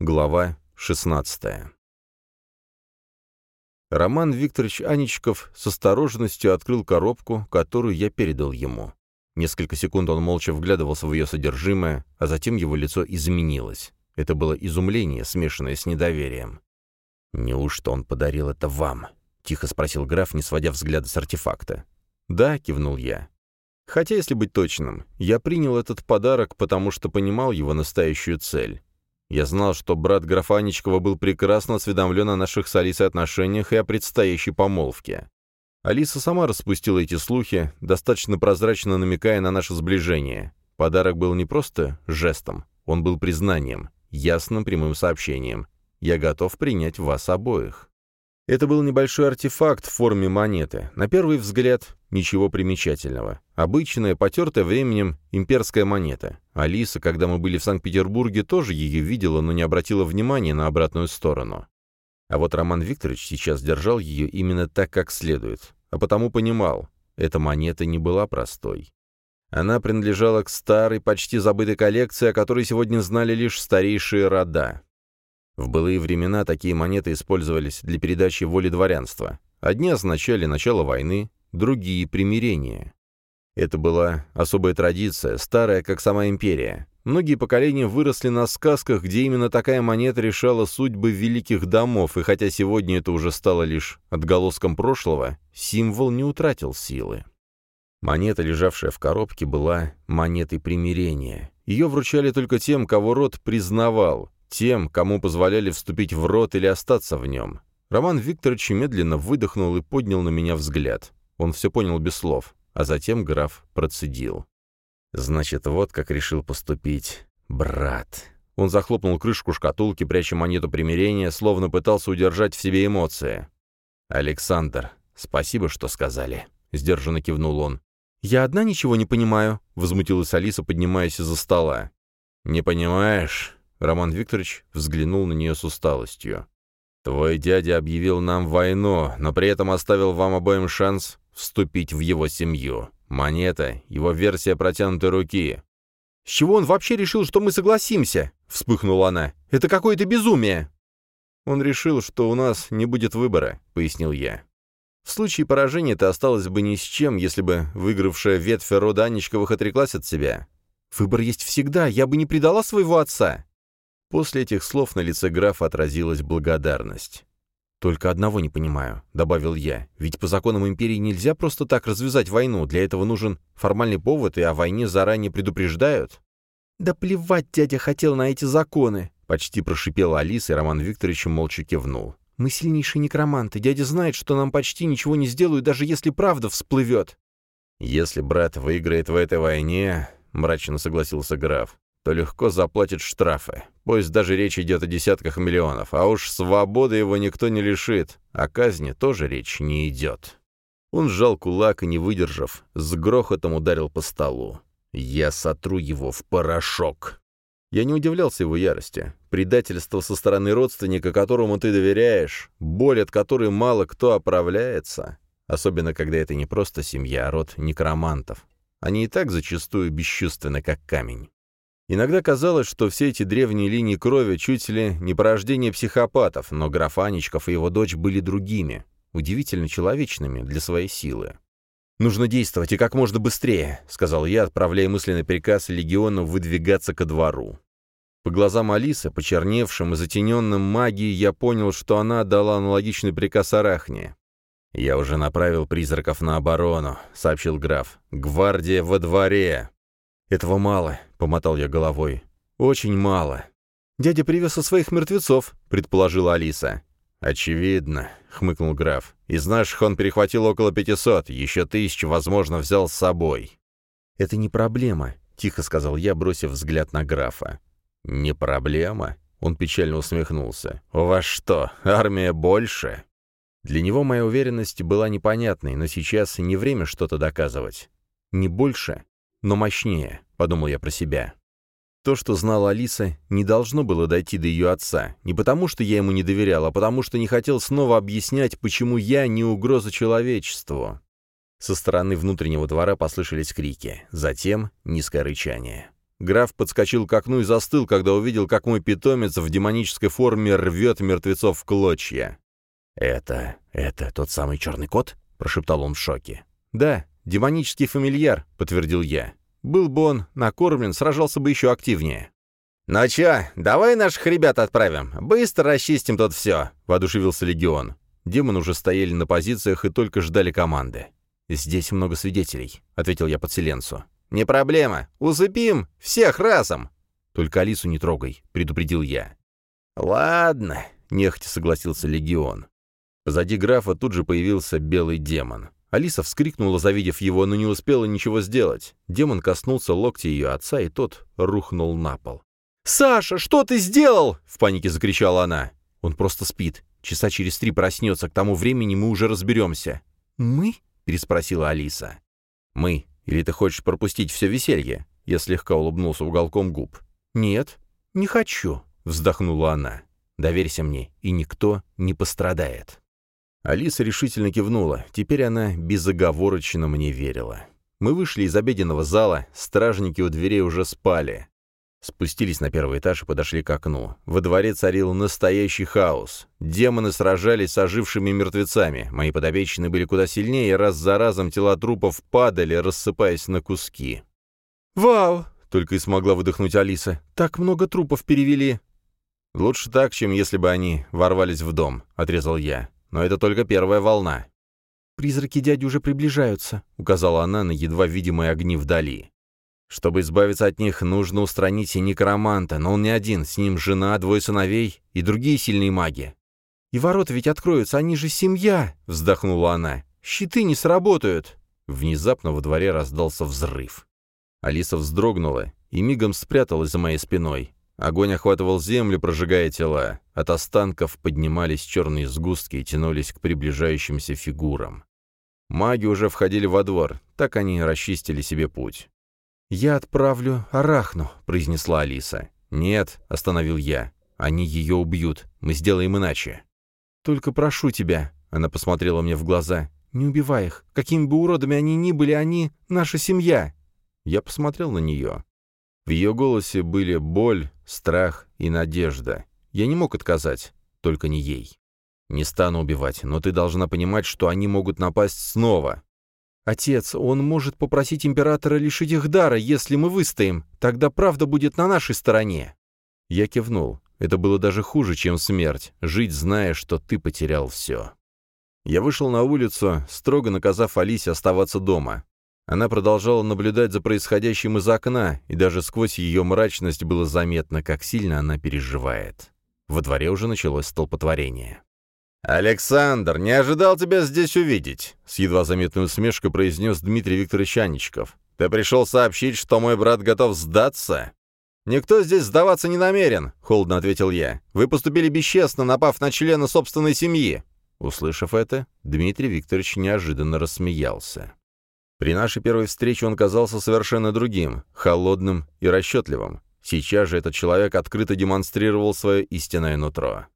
Глава 16 Роман Викторович Аничков с осторожностью открыл коробку, которую я передал ему. Несколько секунд он молча вглядывался в ее содержимое, а затем его лицо изменилось. Это было изумление, смешанное с недоверием. «Неужто он подарил это вам?» — тихо спросил граф, не сводя взгляда с артефакта. «Да», — кивнул я. «Хотя, если быть точным, я принял этот подарок, потому что понимал его настоящую цель. Я знал, что брат графа Аничкова был прекрасно осведомлен о наших с Алисой отношениях и о предстоящей помолвке. Алиса сама распустила эти слухи, достаточно прозрачно намекая на наше сближение. Подарок был не просто жестом, он был признанием, ясным прямым сообщением. «Я готов принять вас обоих». Это был небольшой артефакт в форме монеты. На первый взгляд, ничего примечательного. Обычная, потертая временем имперская монета. Алиса, когда мы были в Санкт-Петербурге, тоже ее видела, но не обратила внимания на обратную сторону. А вот Роман Викторович сейчас держал ее именно так, как следует. А потому понимал, эта монета не была простой. Она принадлежала к старой, почти забытой коллекции, о которой сегодня знали лишь старейшие рода. В былые времена такие монеты использовались для передачи воли дворянства. Одни означали начало войны, другие — примирение. Это была особая традиция, старая, как сама империя. Многие поколения выросли на сказках, где именно такая монета решала судьбы великих домов, и хотя сегодня это уже стало лишь отголоском прошлого, символ не утратил силы. Монета, лежавшая в коробке, была монетой примирения. Ее вручали только тем, кого род признавал, тем, кому позволяли вступить в рот или остаться в нем. Роман Викторович медленно выдохнул и поднял на меня взгляд. Он все понял без слов, а затем граф процедил. «Значит, вот как решил поступить брат». Он захлопнул крышку шкатулки, пряча монету примирения, словно пытался удержать в себе эмоции. «Александр, спасибо, что сказали», — сдержанно кивнул он. «Я одна ничего не понимаю», — возмутилась Алиса, поднимаясь из-за стола. «Не понимаешь?» Роман Викторович взглянул на нее с усталостью. «Твой дядя объявил нам войну, но при этом оставил вам обоим шанс вступить в его семью. Монета — его версия протянутой руки». «С чего он вообще решил, что мы согласимся?» — вспыхнула она. «Это какое-то безумие!» «Он решил, что у нас не будет выбора», — пояснил я. «В случае поражения ты осталась бы ни с чем, если бы выигравшая ветвь рода Анечковых отреклась от себя». «Выбор есть всегда, я бы не предала своего отца». После этих слов на лице графа отразилась благодарность. «Только одного не понимаю», — добавил я, «ведь по законам империи нельзя просто так развязать войну, для этого нужен формальный повод, и о войне заранее предупреждают». «Да плевать дядя хотел на эти законы», — почти прошипела Алиса, и Роман Викторович молча кивнул. «Мы сильнейшие некроманты, дядя знает, что нам почти ничего не сделают, даже если правда всплывет». «Если брат выиграет в этой войне», — мрачно согласился граф, то легко заплатит штрафы. Пусть даже речь идет о десятках миллионов, а уж свободы его никто не лишит, о казни тоже речь не идет. Он сжал кулак и, не выдержав, с грохотом ударил по столу. «Я сотру его в порошок!» Я не удивлялся его ярости. Предательство со стороны родственника, которому ты доверяешь, боль, от которой мало кто оправляется, особенно когда это не просто семья, а род некромантов. Они и так зачастую бесчувственны, как камень. Иногда казалось, что все эти древние линии крови чуть ли не порождение психопатов, но граф Аничков и его дочь были другими, удивительно человечными для своей силы. «Нужно действовать и как можно быстрее», — сказал я, отправляя мысленный приказ легиону выдвигаться ко двору. По глазам Алисы, почерневшим и затененным магией, я понял, что она отдала аналогичный приказ Арахне. «Я уже направил призраков на оборону», — сообщил граф. «Гвардия во дворе!» «Этого мало», — помотал я головой. «Очень мало». «Дядя привез со своих мертвецов», — предположила Алиса. «Очевидно», — хмыкнул граф. «Из наших он перехватил около пятисот, еще тысячу, возможно, взял с собой». «Это не проблема», — тихо сказал я, бросив взгляд на графа. «Не проблема?» — он печально усмехнулся. «У вас что, армия больше?» Для него моя уверенность была непонятной, но сейчас не время что-то доказывать. «Не больше, но мощнее», — подумал я про себя. То, что знала Алиса, не должно было дойти до ее отца. Не потому, что я ему не доверял, а потому, что не хотел снова объяснять, почему я не угроза человечеству. Со стороны внутреннего двора послышались крики. Затем низкое рычание. Граф подскочил к окну и застыл, когда увидел, как мой питомец в демонической форме рвет мертвецов в клочья. «Это... это тот самый черный кот?» — прошептал он в шоке. «Да, демонический фамильяр», — подтвердил я. «Был бы он накормлен, сражался бы еще активнее». «Ну чё, давай наших ребят отправим. Быстро расчистим тут все», — воодушевился Легион. Демоны уже стояли на позициях и только ждали команды. «Здесь много свидетелей», — ответил я подселенцу. «Не проблема. Усыпим всех разом». «Только Алису не трогай», — предупредил я. «Ладно», — нехотя согласился Легион. Позади графа тут же появился белый демон. Алиса вскрикнула, завидев его, но не успела ничего сделать. Демон коснулся локтя ее отца, и тот рухнул на пол. «Саша, что ты сделал?» — в панике закричала она. «Он просто спит. Часа через три проснется, к тому времени мы уже разберемся». «Мы?» — переспросила Алиса. «Мы. Или ты хочешь пропустить все веселье?» Я слегка улыбнулся уголком губ. «Нет, не хочу», — вздохнула она. «Доверься мне, и никто не пострадает». Алиса решительно кивнула. Теперь она безоговорочно мне верила. Мы вышли из обеденного зала, стражники у дверей уже спали. Спустились на первый этаж и подошли к окну. Во дворе царил настоящий хаос. Демоны сражались с ожившими мертвецами. Мои подопечные были куда сильнее, и раз за разом тела трупов падали, рассыпаясь на куски. «Вау!» — только и смогла выдохнуть Алиса. «Так много трупов перевели!» «Лучше так, чем если бы они ворвались в дом», — отрезал я. «Но это только первая волна». «Призраки дяди уже приближаются», — указала она на едва видимые огни вдали. Чтобы избавиться от них, нужно устранить и некроманта, но он не один, с ним жена, двое сыновей и другие сильные маги. «И ворота ведь откроются, они же семья!» — вздохнула она. «Щиты не сработают!» Внезапно во дворе раздался взрыв. Алиса вздрогнула и мигом спряталась за моей спиной. Огонь охватывал землю, прожигая тела. От останков поднимались черные сгустки и тянулись к приближающимся фигурам. Маги уже входили во двор, так они расчистили себе путь. «Я отправлю Арахну», — произнесла Алиса. «Нет», — остановил я. «Они ее убьют. Мы сделаем иначе». «Только прошу тебя», — она посмотрела мне в глаза, — «не убивай их. Какими бы уродами они ни были, они — наша семья». Я посмотрел на нее. В ее голосе были боль, страх и надежда. Я не мог отказать, только не ей. «Не стану убивать, но ты должна понимать, что они могут напасть снова. «Отец, он может попросить императора лишить их дара, если мы выстоим. Тогда правда будет на нашей стороне». Я кивнул. Это было даже хуже, чем смерть, жить, зная, что ты потерял все. Я вышел на улицу, строго наказав Алисе оставаться дома. Она продолжала наблюдать за происходящим из окна, и даже сквозь ее мрачность было заметно, как сильно она переживает. Во дворе уже началось столпотворение. «Александр, не ожидал тебя здесь увидеть», — с едва заметной усмешкой произнес Дмитрий Викторович Аничков. «Ты пришел сообщить, что мой брат готов сдаться?» «Никто здесь сдаваться не намерен», — холодно ответил я. «Вы поступили бесчестно, напав на члена собственной семьи». Услышав это, Дмитрий Викторович неожиданно рассмеялся. При нашей первой встрече он казался совершенно другим, холодным и расчетливым. Сейчас же этот человек открыто демонстрировал свое истинное нутро.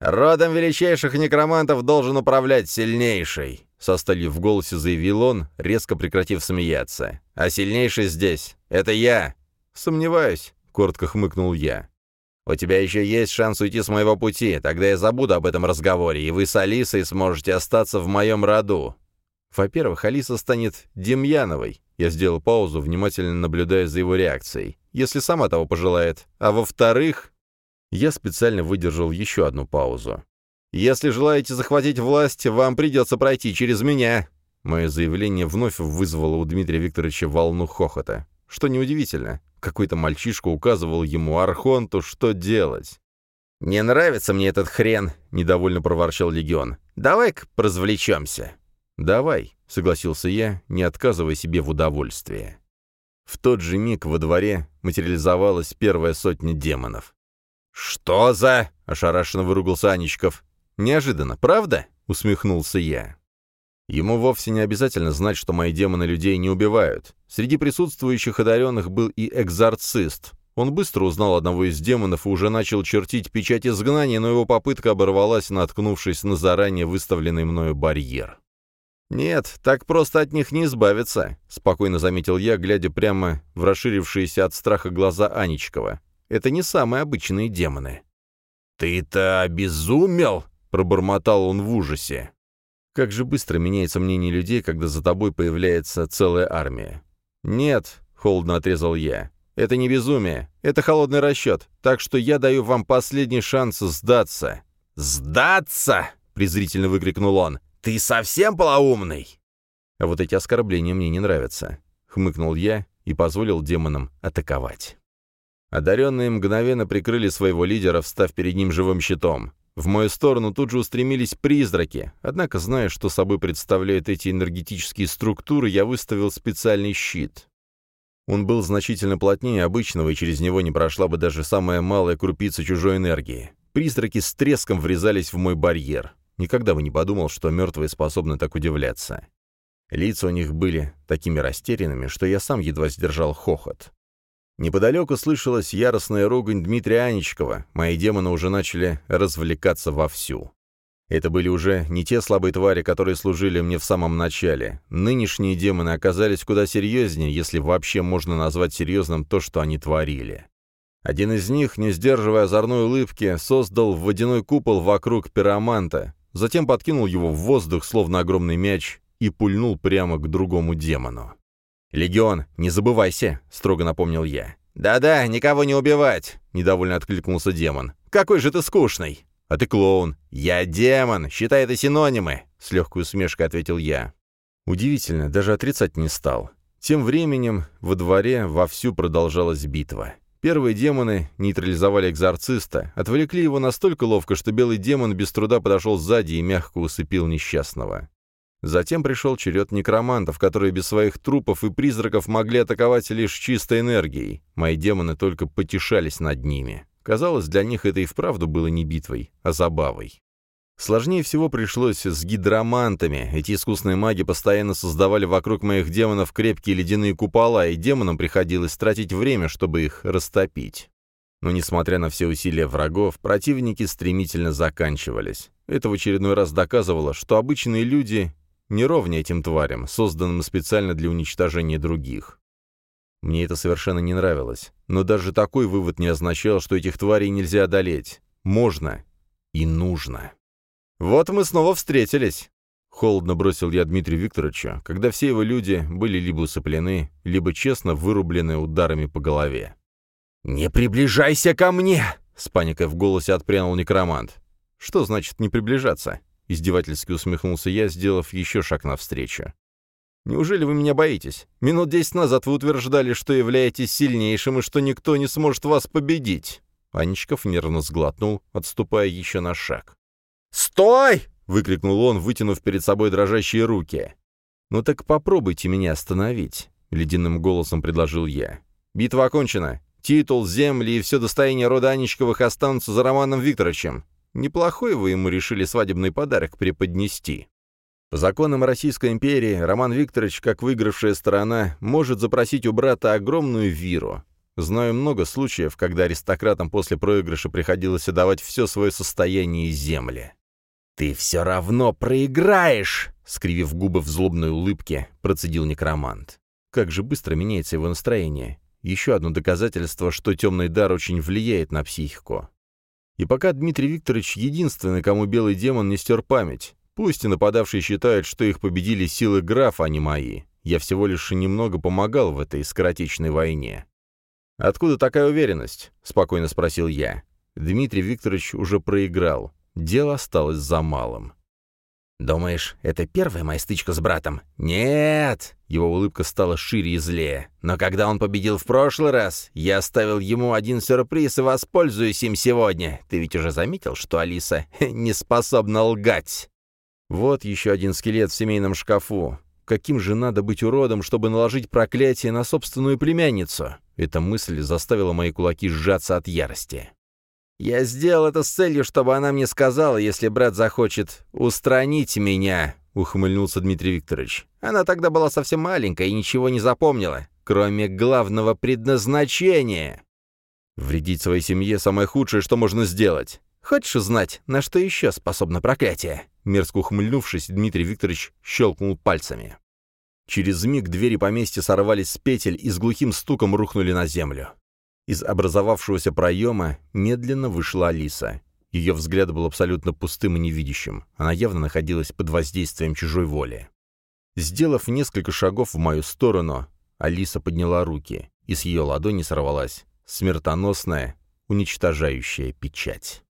«Родом величайших некромантов должен управлять сильнейший», — со сталью в голосе заявил он, резко прекратив смеяться. «А сильнейший здесь — это я». «Сомневаюсь», — коротко хмыкнул я. «У тебя еще есть шанс уйти с моего пути, тогда я забуду об этом разговоре, и вы с Алисой сможете остаться в моем роду». Во-первых, Алиса станет Демьяновой. Я сделал паузу, внимательно наблюдая за его реакцией. Если сама того пожелает. А во-вторых... Я специально выдержал еще одну паузу. «Если желаете захватить власть, вам придется пройти через меня!» Мое заявление вновь вызвало у Дмитрия Викторовича волну хохота. Что неудивительно, какой-то мальчишка указывал ему Архонту, что делать. «Не нравится мне этот хрен», — недовольно проворчал Легион. «Давай-ка поразвлечемся». «Давай», — согласился я, не отказывая себе в удовольствии. В тот же миг во дворе материализовалась первая сотня демонов. «Что за...» — ошарашенно выругался Анечков. «Неожиданно, правда?» — усмехнулся я. Ему вовсе не обязательно знать, что мои демоны людей не убивают. Среди присутствующих одаренных был и экзорцист. Он быстро узнал одного из демонов и уже начал чертить печать изгнания, но его попытка оборвалась, наткнувшись на заранее выставленный мною барьер. «Нет, так просто от них не избавиться», — спокойно заметил я, глядя прямо в расширившиеся от страха глаза Анечкова. «Это не самые обычные демоны». «Ты-то обезумел!» — пробормотал он в ужасе. Как же быстро меняется мнение людей, когда за тобой появляется целая армия. «Нет», — холодно отрезал я, — «это не безумие, это холодный расчет, так что я даю вам последний шанс сдаться». «Сдаться!» — презрительно выкрикнул он. «Ты совсем полоумный?» «А вот эти оскорбления мне не нравятся», — хмыкнул я и позволил демонам атаковать. Одаренные мгновенно прикрыли своего лидера, встав перед ним живым щитом. В мою сторону тут же устремились призраки, однако, зная, что собой представляют эти энергетические структуры, я выставил специальный щит. Он был значительно плотнее обычного, и через него не прошла бы даже самая малая крупица чужой энергии. Призраки с треском врезались в мой барьер. Никогда бы не подумал, что мертвые способны так удивляться. Лица у них были такими растерянными, что я сам едва сдержал хохот. Неподалеку слышалась яростная ругань Дмитрия Аничкова, мои демоны уже начали развлекаться вовсю. Это были уже не те слабые твари, которые служили мне в самом начале. Нынешние демоны оказались куда серьезнее, если вообще можно назвать серьезным то, что они творили. Один из них, не сдерживая озорной улыбки, создал водяной купол вокруг пироманта, затем подкинул его в воздух, словно огромный мяч, и пульнул прямо к другому демону. «Легион, не забывайся», — строго напомнил я. «Да-да, никого не убивать», — недовольно откликнулся демон. «Какой же ты скучный!» «А ты клоун». «Я демон, считай это синонимы», — с легкой усмешкой ответил я. Удивительно, даже отрицать не стал. Тем временем во дворе вовсю продолжалась битва. Первые демоны нейтрализовали экзорциста, отвлекли его настолько ловко, что белый демон без труда подошел сзади и мягко усыпил несчастного. Затем пришел черед некромантов, которые без своих трупов и призраков могли атаковать лишь чистой энергией. Мои демоны только потешались над ними. Казалось, для них это и вправду было не битвой, а забавой. Сложнее всего пришлось с гидромантами. Эти искусные маги постоянно создавали вокруг моих демонов крепкие ледяные купола, и демонам приходилось тратить время, чтобы их растопить. Но, несмотря на все усилия врагов, противники стремительно заканчивались. Это в очередной раз доказывало, что обычные люди не ровнее этим тварям, созданным специально для уничтожения других. Мне это совершенно не нравилось. Но даже такой вывод не означал, что этих тварей нельзя одолеть. Можно и нужно. «Вот мы снова встретились!» Холодно бросил я Дмитрию Викторовичу, когда все его люди были либо усыплены, либо честно вырублены ударами по голове. «Не приближайся ко мне!» — с паникой в голосе отпрянул некромант. «Что значит «не приближаться»?» — издевательски усмехнулся я, сделав еще шаг навстречу. «Неужели вы меня боитесь? Минут десять назад вы утверждали, что являетесь сильнейшим и что никто не сможет вас победить!» Анечков нервно сглотнул, отступая еще на шаг. «Стой!» — выкрикнул он, вытянув перед собой дрожащие руки. «Ну так попробуйте меня остановить», — ледяным голосом предложил я. «Битва окончена. Титул, земли и все достояние рода Анечковых останутся за Романом Викторовичем. Неплохой вы ему решили свадебный подарок преподнести». По законам Российской империи Роман Викторович, как выигравшая сторона, может запросить у брата огромную виру. Знаю много случаев, когда аристократам после проигрыша приходилось отдавать все свое состояние и земли. «Ты все равно проиграешь!» — скривив губы в злобной улыбке, процедил некромант. Как же быстро меняется его настроение. Еще одно доказательство, что темный дар очень влияет на психику. И пока Дмитрий Викторович единственный, кому белый демон не стер память, пусть и нападавшие считают, что их победили силы графа, а не мои, я всего лишь немного помогал в этой скоротечной войне. «Откуда такая уверенность?» — спокойно спросил я. Дмитрий Викторович уже проиграл. Дело осталось за малым. «Думаешь, это первая моя стычка с братом?» «Нет!» Его улыбка стала шире и злее. «Но когда он победил в прошлый раз, я оставил ему один сюрприз и воспользуюсь им сегодня. Ты ведь уже заметил, что Алиса не способна лгать?» Вот еще один скелет в семейном шкафу. Каким же надо быть уродом, чтобы наложить проклятие на собственную племянницу? Эта мысль заставила мои кулаки сжаться от ярости. Я сделал это с целью, чтобы она мне сказала, если брат захочет устранить меня, ухмыльнулся Дмитрий Викторович. Она тогда была совсем маленькая и ничего не запомнила, кроме главного предназначения. Вредить своей семье — самое худшее, что можно сделать. Хочешь знать, на что еще способно проклятие?» Мерзко ухмыльнувшись, Дмитрий Викторович щелкнул пальцами. Через миг двери поместья сорвались с петель и с глухим стуком рухнули на землю. Из образовавшегося проема медленно вышла Алиса. Ее взгляд был абсолютно пустым и невидящим. Она явно находилась под воздействием чужой воли. Сделав несколько шагов в мою сторону, Алиса подняла руки, и с ее ладони сорвалась смертоносная, уничтожающая печать.